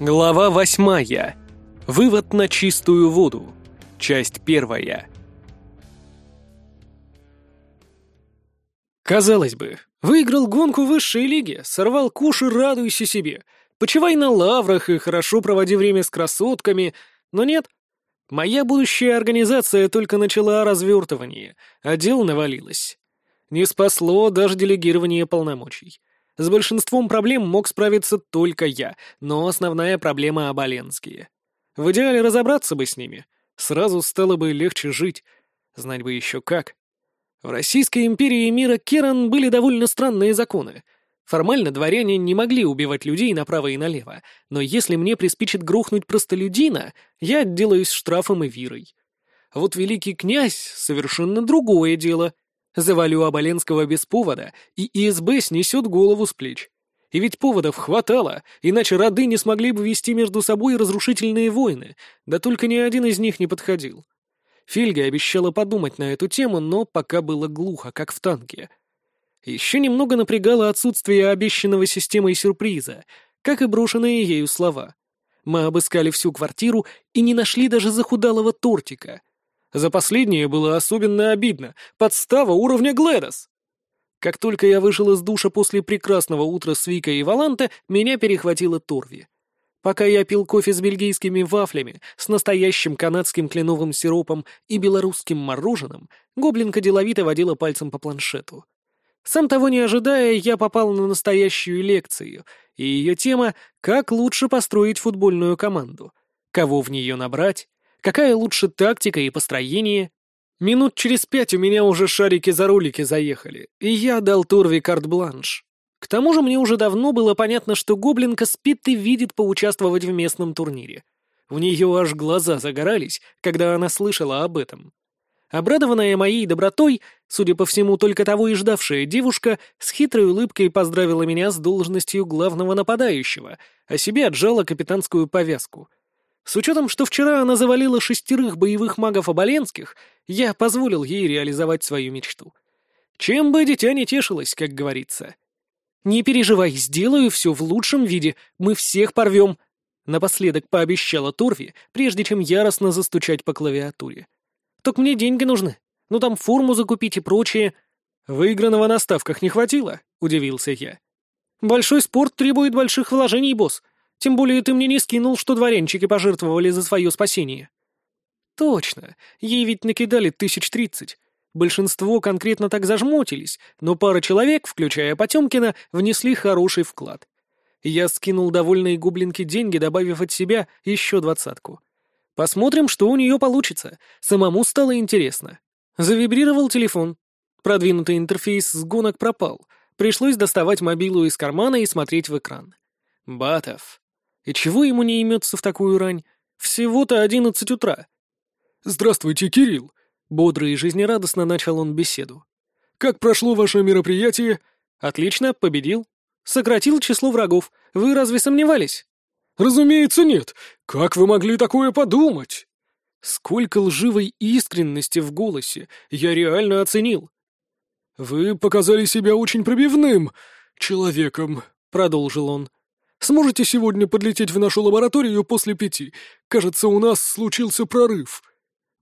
Глава восьмая. Вывод на чистую воду. Часть первая. Казалось бы, выиграл гонку высшей лиги, сорвал куш и радуйся себе. Почивай на лаврах и хорошо проводи время с красотками, но нет. Моя будущая организация только начала развертывание, а дел навалилось. Не спасло даже делегирование полномочий. С большинством проблем мог справиться только я, но основная проблема — Оболенские. В идеале разобраться бы с ними. Сразу стало бы легче жить. Знать бы еще как. В Российской империи мира Керан были довольно странные законы. Формально дворяне не могли убивать людей направо и налево, но если мне приспичит грохнуть простолюдина, я отделаюсь штрафом и вирой. Вот великий князь — совершенно другое дело — Завалю Оболенского без повода, и ИСБ снесет голову с плеч. И ведь поводов хватало, иначе роды не смогли бы вести между собой разрушительные войны, да только ни один из них не подходил. Фильга обещала подумать на эту тему, но пока было глухо, как в танке. Еще немного напрягало отсутствие обещанного системой сюрприза, как и брошенные ею слова. Мы обыскали всю квартиру и не нашли даже захудалого тортика — за последнее было особенно обидно. Подстава уровня Глэдос. Как только я вышел из душа после прекрасного утра с Викой и Валанте, меня перехватила Торви. Пока я пил кофе с бельгийскими вафлями, с настоящим канадским кленовым сиропом и белорусским мороженым, гоблинка деловито водила пальцем по планшету. Сам того не ожидая, я попал на настоящую лекцию, и ее тема «Как лучше построить футбольную команду», кого в нее набрать, Какая лучше тактика и построение? Минут через пять у меня уже шарики за ролики заехали, и я дал Турви карт-бланш. К тому же мне уже давно было понятно, что гоблинка спит и видит поучаствовать в местном турнире. В нее аж глаза загорались, когда она слышала об этом. Обрадованная моей добротой, судя по всему, только того и ждавшая девушка, с хитрой улыбкой поздравила меня с должностью главного нападающего, а себе отжала капитанскую повязку — с учетом, что вчера она завалила шестерых боевых магов Оболенских, я позволил ей реализовать свою мечту. Чем бы дитя не тешилось, как говорится. «Не переживай, сделаю все в лучшем виде, мы всех порвем», — напоследок пообещала Торви, прежде чем яростно застучать по клавиатуре. «Только мне деньги нужны, ну там форму закупить и прочее». «Выигранного на ставках не хватило?» — удивился я. «Большой спорт требует больших вложений, босс. Тем более ты мне не скинул, что дворянчики пожертвовали за свое спасение». «Точно. Ей ведь накидали тысяч тридцать. Большинство конкретно так зажмотились, но пара человек, включая Потемкина, внесли хороший вклад. Я скинул довольные гублинки деньги, добавив от себя еще двадцатку. Посмотрим, что у нее получится. Самому стало интересно. Завибрировал телефон. Продвинутый интерфейс с гонок пропал. Пришлось доставать мобилу из кармана и смотреть в экран. Батов. И чего ему не имется в такую рань? Всего-то одиннадцать утра. «Здравствуйте, Кирилл!» Бодро и жизнерадостно начал он беседу. «Как прошло ваше мероприятие?» «Отлично, победил. Сократил число врагов. Вы разве сомневались?» «Разумеется, нет. Как вы могли такое подумать?» Сколько лживой искренности в голосе я реально оценил. «Вы показали себя очень пробивным человеком», — продолжил он. Сможете сегодня подлететь в нашу лабораторию после пяти? Кажется, у нас случился прорыв».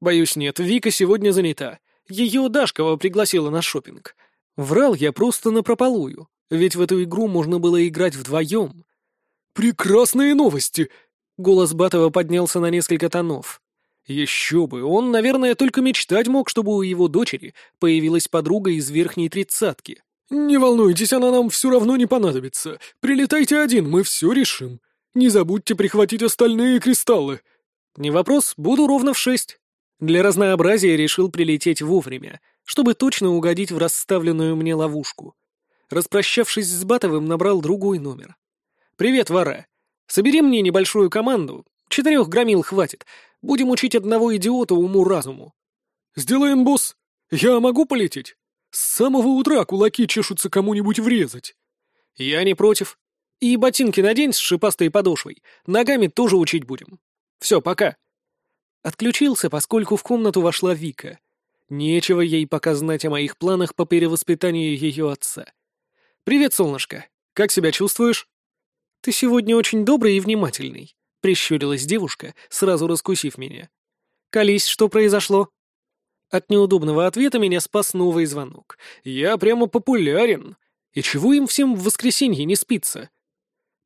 «Боюсь, нет. Вика сегодня занята. Ее Дашкова пригласила на шопинг. Врал я просто напропалую, ведь в эту игру можно было играть вдвоем». «Прекрасные новости!» Голос Батова поднялся на несколько тонов. Еще бы, он, наверное, только мечтать мог, чтобы у его дочери появилась подруга из верхней тридцатки. «Не волнуйтесь, она нам все равно не понадобится. Прилетайте один, мы все решим. Не забудьте прихватить остальные кристаллы». «Не вопрос, буду ровно в шесть». Для разнообразия решил прилететь вовремя, чтобы точно угодить в расставленную мне ловушку. Распрощавшись с Батовым, набрал другой номер. «Привет, Вара. Собери мне небольшую команду. Четырех громил хватит. Будем учить одного идиота уму-разуму». «Сделаем, босс. Я могу полететь?» С самого утра кулаки чешутся кому-нибудь врезать. Я не против. И ботинки надень с шипастой подошвой. Ногами тоже учить будем. Все, пока. Отключился, поскольку в комнату вошла Вика. Нечего ей пока знать о моих планах по перевоспитанию ее отца. «Привет, солнышко. Как себя чувствуешь?» «Ты сегодня очень добрый и внимательный», — прищурилась девушка, сразу раскусив меня. «Колись, что произошло?» От неудобного ответа меня спас новый звонок. «Я прямо популярен. И чего им всем в воскресенье не спится?»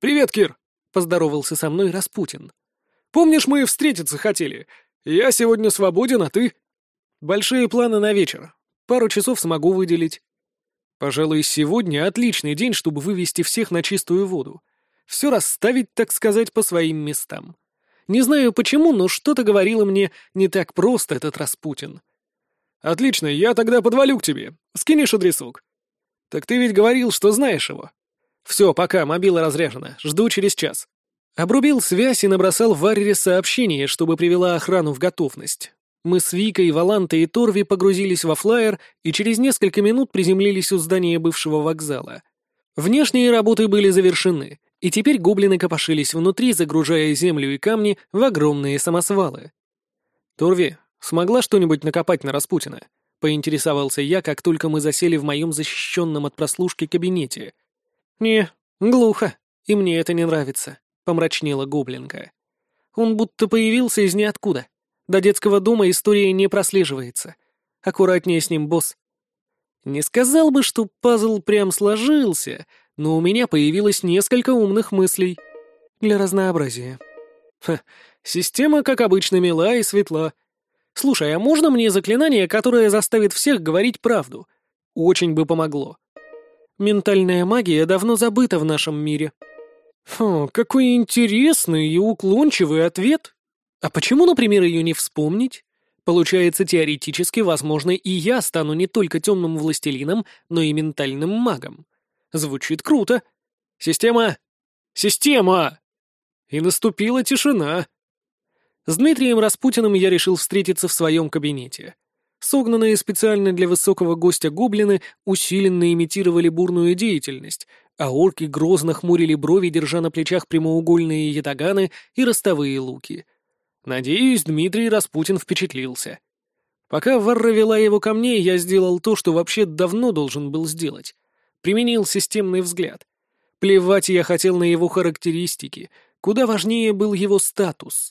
«Привет, Кир!» — поздоровался со мной Распутин. «Помнишь, мы встретиться хотели? Я сегодня свободен, а ты?» «Большие планы на вечер. Пару часов смогу выделить». «Пожалуй, сегодня отличный день, чтобы вывести всех на чистую воду все расставить, так сказать, по своим местам. Не знаю почему, но что-то говорило мне не так просто этот Распутин. «Отлично, я тогда подвалю к тебе. Скинешь адресок?» «Так ты ведь говорил, что знаешь его». «Все, пока, мобила разряжена. Жду через час». Обрубил связь и набросал Варре сообщение, чтобы привела охрану в готовность. Мы с Викой, Валантой и Торви погрузились во флайер и через несколько минут приземлились у здания бывшего вокзала. Внешние работы были завершены, и теперь гоблины копошились внутри, загружая землю и камни в огромные самосвалы. «Турви, смогла что-нибудь накопать на Распутина?» — поинтересовался я, как только мы засели в моем защищенном от прослушки кабинете. «Не, глухо, и мне это не нравится», — помрачнела гоблинка. «Он будто появился из ниоткуда. До детского дома история не прослеживается. Аккуратнее с ним, босс». Не сказал бы, что пазл прям сложился, но у меня появилось несколько умных мыслей. Для разнообразия. Ха, система, как обычно, мила и светла. Слушай, а можно мне заклинание, которое заставит всех говорить правду? Очень бы помогло. Ментальная магия давно забыта в нашем мире. Фу, какой интересный и уклончивый ответ. А почему, например, ее не вспомнить? Получается, теоретически, возможно, и я стану не только темным властелином, но и ментальным магом. Звучит круто. Система! Система! И наступила тишина. С Дмитрием Распутиным я решил встретиться в своем кабинете. Согнанные специально для высокого гостя гоблины усиленно имитировали бурную деятельность, а орки грозно хмурили брови, держа на плечах прямоугольные ятаганы и ростовые луки. Надеюсь, Дмитрий Распутин впечатлился. Пока Варра вела его ко мне, я сделал то, что вообще давно должен был сделать применил системный взгляд. Плевать я хотел на его характеристики, куда важнее был его статус.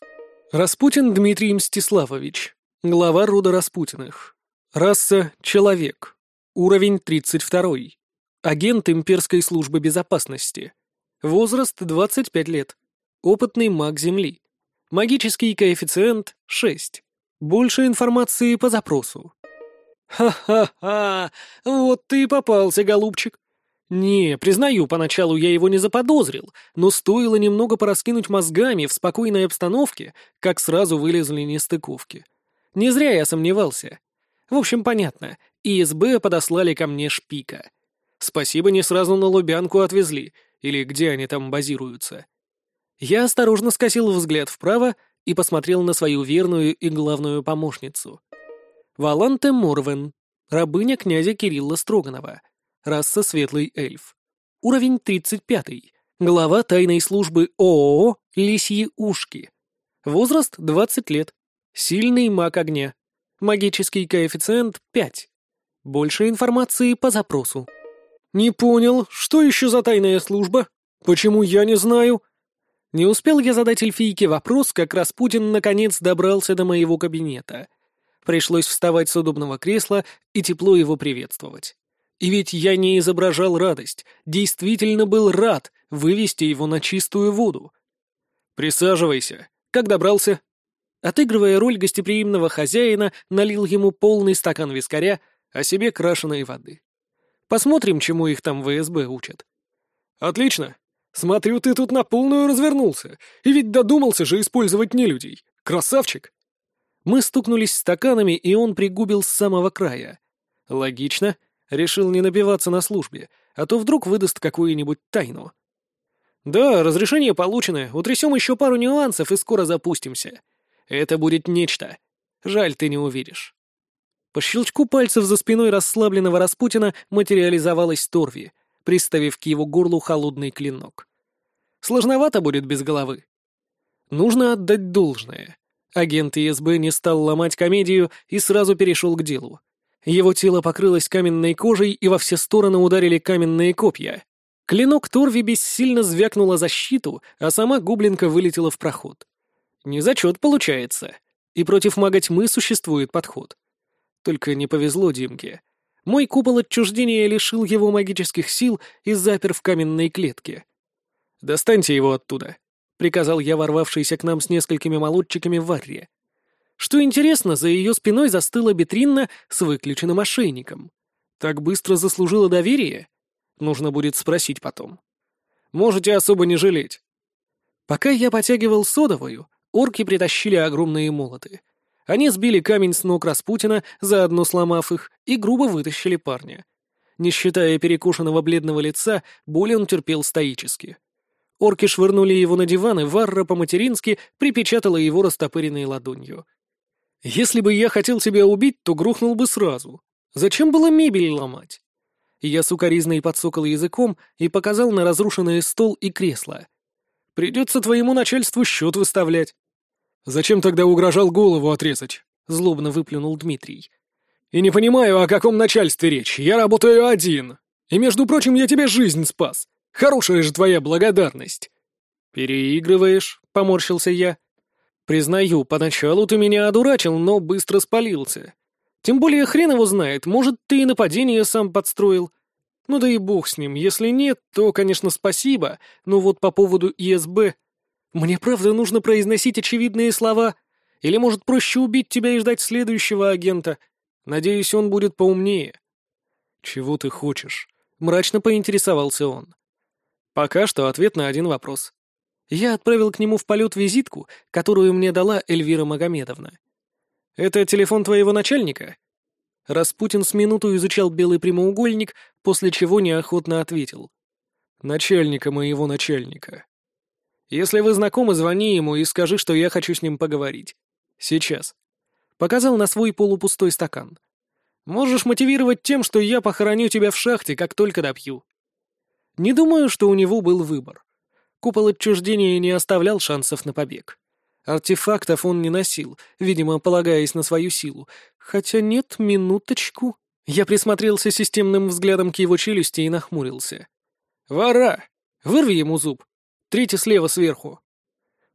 Распутин Дмитрий Мстиславович, глава рода Распутиных. Раса — человек. Уровень 32. Агент имперской службы безопасности. Возраст 25 лет. Опытный маг Земли. Магический коэффициент 6. Больше информации по запросу. «Ха-ха-ха! Вот ты и попался, голубчик!» «Не, признаю, поначалу я его не заподозрил, но стоило немного пораскинуть мозгами в спокойной обстановке, как сразу вылезли нестыковки. Не зря я сомневался. В общем, понятно, ИСБ подослали ко мне шпика. Спасибо, не сразу на Лубянку отвезли, или где они там базируются. Я осторожно скосил взгляд вправо и посмотрел на свою верную и главную помощницу. Валанте Морвен, рабыня князя Кирилла Строганова, раса Светлый Эльф. Уровень 35. Глава тайной службы ООО «Лисьи ушки». Возраст 20 лет. Сильный маг огня. Магический коэффициент 5. Больше информации по запросу. «Не понял, что еще за тайная служба? Почему я не знаю?» Не успел я задать эльфийке вопрос, как Распутин наконец добрался до моего кабинета — Пришлось вставать с удобного кресла и тепло его приветствовать. И ведь я не изображал радость, действительно был рад вывести его на чистую воду. «Присаживайся. Как добрался?» Отыгрывая роль гостеприимного хозяина, налил ему полный стакан вискаря, а себе крашеной воды. Посмотрим, чему их там ВСБ учат. «Отлично. Смотрю, ты тут на полную развернулся. И ведь додумался же использовать нелюдей. Красавчик!» Мы стукнулись стаканами, и он пригубил с самого края. Логично. Решил не набиваться на службе, а то вдруг выдаст какую-нибудь тайну. Да, разрешение получено, утрясем еще пару нюансов и скоро запустимся. Это будет нечто. Жаль, ты не увидишь. По щелчку пальцев за спиной расслабленного Распутина материализовалась Торви, приставив к его горлу холодный клинок. Сложновато будет без головы. Нужно отдать должное. Агент ИСБ не стал ломать комедию и сразу перешел к делу. Его тело покрылось каменной кожей, и во все стороны ударили каменные копья. Клинок Торви бессильно звякнула защиту, а сама гоблинка вылетела в проход. Не зачет получается. И против мага тьмы существует подход. Только не повезло Димке. Мой купол отчуждения лишил его магических сил и запер в каменной клетке. «Достаньте его оттуда», — приказал я ворвавшийся к нам с несколькими молодчиками варре. Что интересно, за ее спиной застыла Бетринна с выключенным ошейником. Так быстро заслужила доверие? Нужно будет спросить потом. Можете особо не жалеть. Пока я потягивал содовую, орки притащили огромные молоты. Они сбили камень с ног Распутина, заодно сломав их, и грубо вытащили парня. Не считая перекушенного бледного лица, боль он терпел стоически. Орки швырнули его на диван, и Варра по-матерински припечатала его растопыренной ладонью. «Если бы я хотел тебя убить, то грохнул бы сразу. Зачем было мебель ломать?» Я сукоризной подсокал языком и показал на разрушенный стол и кресло. «Придется твоему начальству счет выставлять». «Зачем тогда угрожал голову отрезать?» — злобно выплюнул Дмитрий. «И не понимаю, о каком начальстве речь. Я работаю один. И, между прочим, я тебе жизнь спас. Хорошая же твоя благодарность». «Переигрываешь», — поморщился я. «Признаю, поначалу ты меня одурачил, но быстро спалился. Тем более хрен его знает, может, ты и нападение сам подстроил. Ну да и бог с ним, если нет, то, конечно, спасибо, но вот по поводу ИСБ мне правда нужно произносить очевидные слова? Или, может, проще убить тебя и ждать следующего агента? Надеюсь, он будет поумнее». «Чего ты хочешь?» — мрачно поинтересовался он. Пока что ответ на один вопрос. Я отправил к нему в полет визитку, которую мне дала Эльвира Магомедовна. «Это телефон твоего начальника?» Распутин с минуту изучал белый прямоугольник, после чего неохотно ответил. «Начальника моего начальника». Если вы знакомы, звони ему и скажи, что я хочу с ним поговорить. Сейчас. Показал на свой полупустой стакан. Можешь мотивировать тем, что я похороню тебя в шахте, как только допью. Не думаю, что у него был выбор. Купол отчуждения не оставлял шансов на побег. Артефактов он не носил, видимо, полагаясь на свою силу. Хотя нет, минуточку. Я присмотрелся системным взглядом к его челюсти и нахмурился. «Вора! Вырви ему зуб!» Третий слева сверху».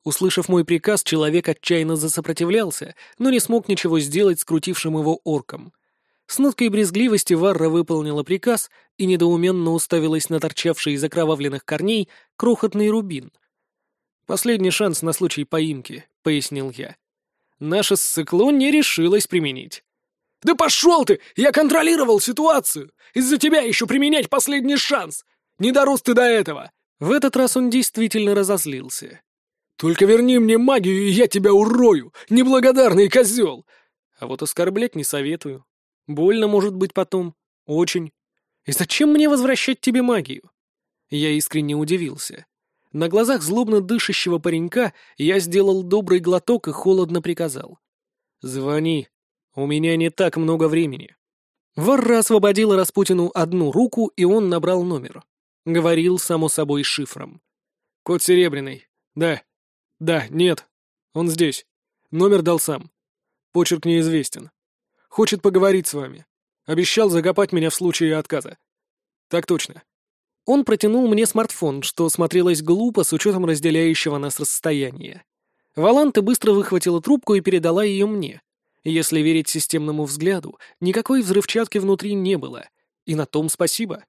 Услышав мой приказ, человек отчаянно засопротивлялся, но не смог ничего сделать скрутившим его орком. С ноткой брезгливости Варра выполнила приказ и недоуменно уставилась на торчавший из окровавленных корней крохотный рубин. «Последний шанс на случай поимки», — пояснил я. «Наше ссыкло не решилось применить». «Да пошел ты! Я контролировал ситуацию! Из-за тебя еще применять последний шанс! Не дорос ты до этого! В этот раз он действительно разозлился. «Только верни мне магию, и я тебя урою, неблагодарный козел!» А вот оскорблять не советую. Больно может быть потом. Очень. И зачем мне возвращать тебе магию? Я искренне удивился. На глазах злобно дышащего паренька я сделал добрый глоток и холодно приказал. «Звони. У меня не так много времени». Варра освободила Распутину одну руку, и он набрал номер. Говорил, само собой, шифром. «Код Серебряный. Да. Да, нет. Он здесь. Номер дал сам. Почерк неизвестен. Хочет поговорить с вами. Обещал закопать меня в случае отказа. Так точно». Он протянул мне смартфон, что смотрелось глупо с учетом разделяющего нас расстояния. Валанта быстро выхватила трубку и передала ее мне. Если верить системному взгляду, никакой взрывчатки внутри не было. И на том спасибо.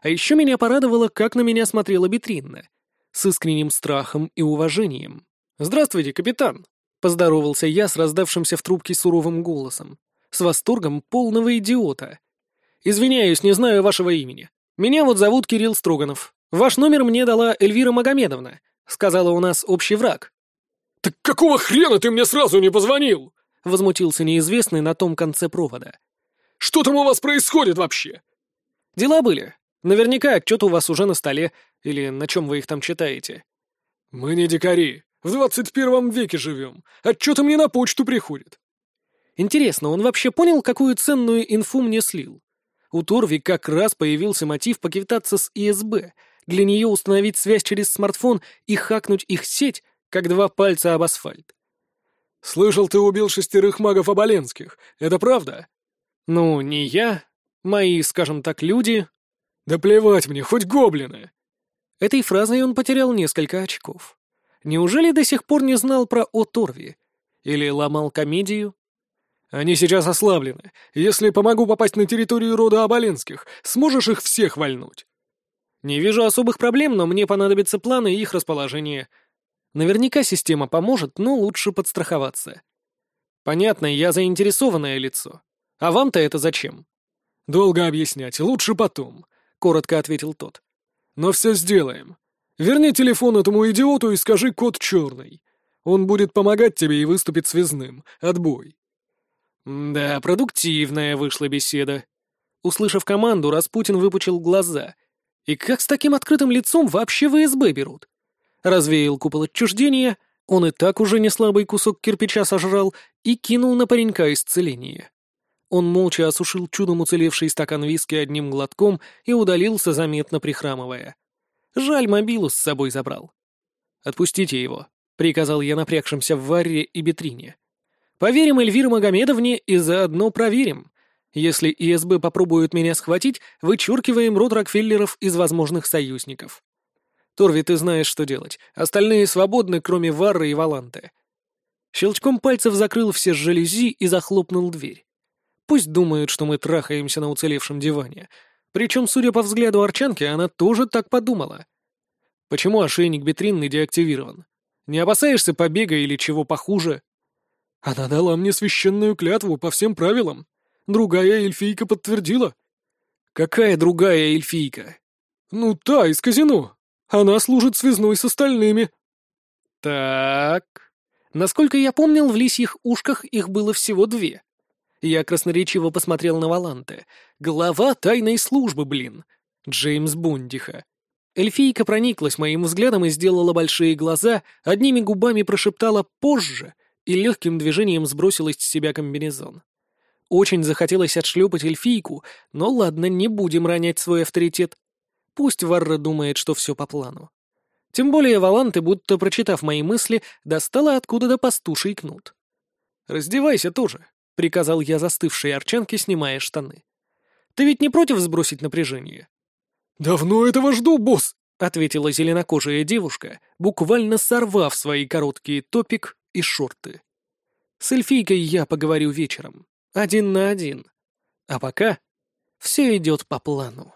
А еще меня порадовало, как на меня смотрела Бетринна. С искренним страхом и уважением. «Здравствуйте, капитан!» — поздоровался я с раздавшимся в трубке суровым голосом. С восторгом полного идиота. «Извиняюсь, не знаю вашего имени. Меня вот зовут Кирилл Строганов. Ваш номер мне дала Эльвира Магомедовна. Сказала, у нас общий враг». «Так какого хрена ты мне сразу не позвонил?» — возмутился неизвестный на том конце провода. «Что там у вас происходит вообще?» «Дела были. Наверняка отчет у вас уже на столе, или на чем вы их там читаете. Мы не дикари. В двадцать первом веке живем. Отчеты мне на почту приходят. Интересно, он вообще понял, какую ценную инфу мне слил? У Торви как раз появился мотив поквитаться с ИСБ, для нее установить связь через смартфон и хакнуть их сеть, как два пальца об асфальт. «Слышал, ты убил шестерых магов Оболенских. Это правда?» «Ну, не я. Мои, скажем так, люди, «Да плевать мне, хоть гоблины!» Этой фразой он потерял несколько очков. Неужели до сих пор не знал про О'Торви? Или ломал комедию? Они сейчас ослаблены. Если помогу попасть на территорию рода Оболенских, сможешь их всех вальнуть? Не вижу особых проблем, но мне понадобятся планы и их расположение. Наверняка система поможет, но лучше подстраховаться. Понятно, я заинтересованное лицо. А вам-то это зачем? Долго объяснять, лучше потом, — коротко ответил тот. Но все сделаем. Верни телефон этому идиоту и скажи код черный. Он будет помогать тебе и выступит связным. Отбой. Да, продуктивная вышла беседа. Услышав команду, Распутин выпучил глаза. И как с таким открытым лицом вообще в СБ берут? Развеял купол отчуждения, он и так уже не слабый кусок кирпича сожрал и кинул на паренька исцеление. Он молча осушил чудом уцелевший стакан виски одним глотком и удалился, заметно прихрамывая. Жаль, мобилу с собой забрал. «Отпустите его», — приказал я напрягшимся в Варре и Бетрине. Поверим Эльвире Магомедовне и заодно проверим. Если ИСБ попробуют меня схватить, вычеркиваем род Рокфеллеров из возможных союзников. Торви, ты знаешь, что делать. Остальные свободны, кроме Варры и Валанты. Щелчком пальцев закрыл все жалюзи и захлопнул дверь. Пусть думают, что мы трахаемся на уцелевшем диване. Причем, судя по взгляду Арчанки, она тоже так подумала. Почему ошейник Бетринный деактивирован? Не опасаешься побега или чего похуже? Она дала мне священную клятву по всем правилам. Другая эльфийка подтвердила. Какая другая эльфийка? Ну, та из казино. Она служит связной с остальными. Так. Насколько я помнил, в лисьих ушках их было всего две. Я красноречиво посмотрел на Валанте. Глава тайной службы, блин. Джеймс Бундиха. Эльфийка прониклась моим взглядом и сделала большие глаза, одними губами прошептала «позже», и легким движением сбросила с себя комбинезон. Очень захотелось отшлепать эльфийку, но ладно, не будем ронять свой авторитет. Пусть Варра думает, что все по плану. Тем более Валанты, будто прочитав мои мысли, достала откуда-то пастуший кнут. «Раздевайся тоже», — приказал я застывшей арчанке, снимая штаны. «Ты ведь не против сбросить напряжение?» «Давно этого жду, босс», — ответила зеленокожая девушка, буквально сорвав свои короткие топик и шорты. С эльфийкой я поговорю вечером, один на один. А пока все идет по плану.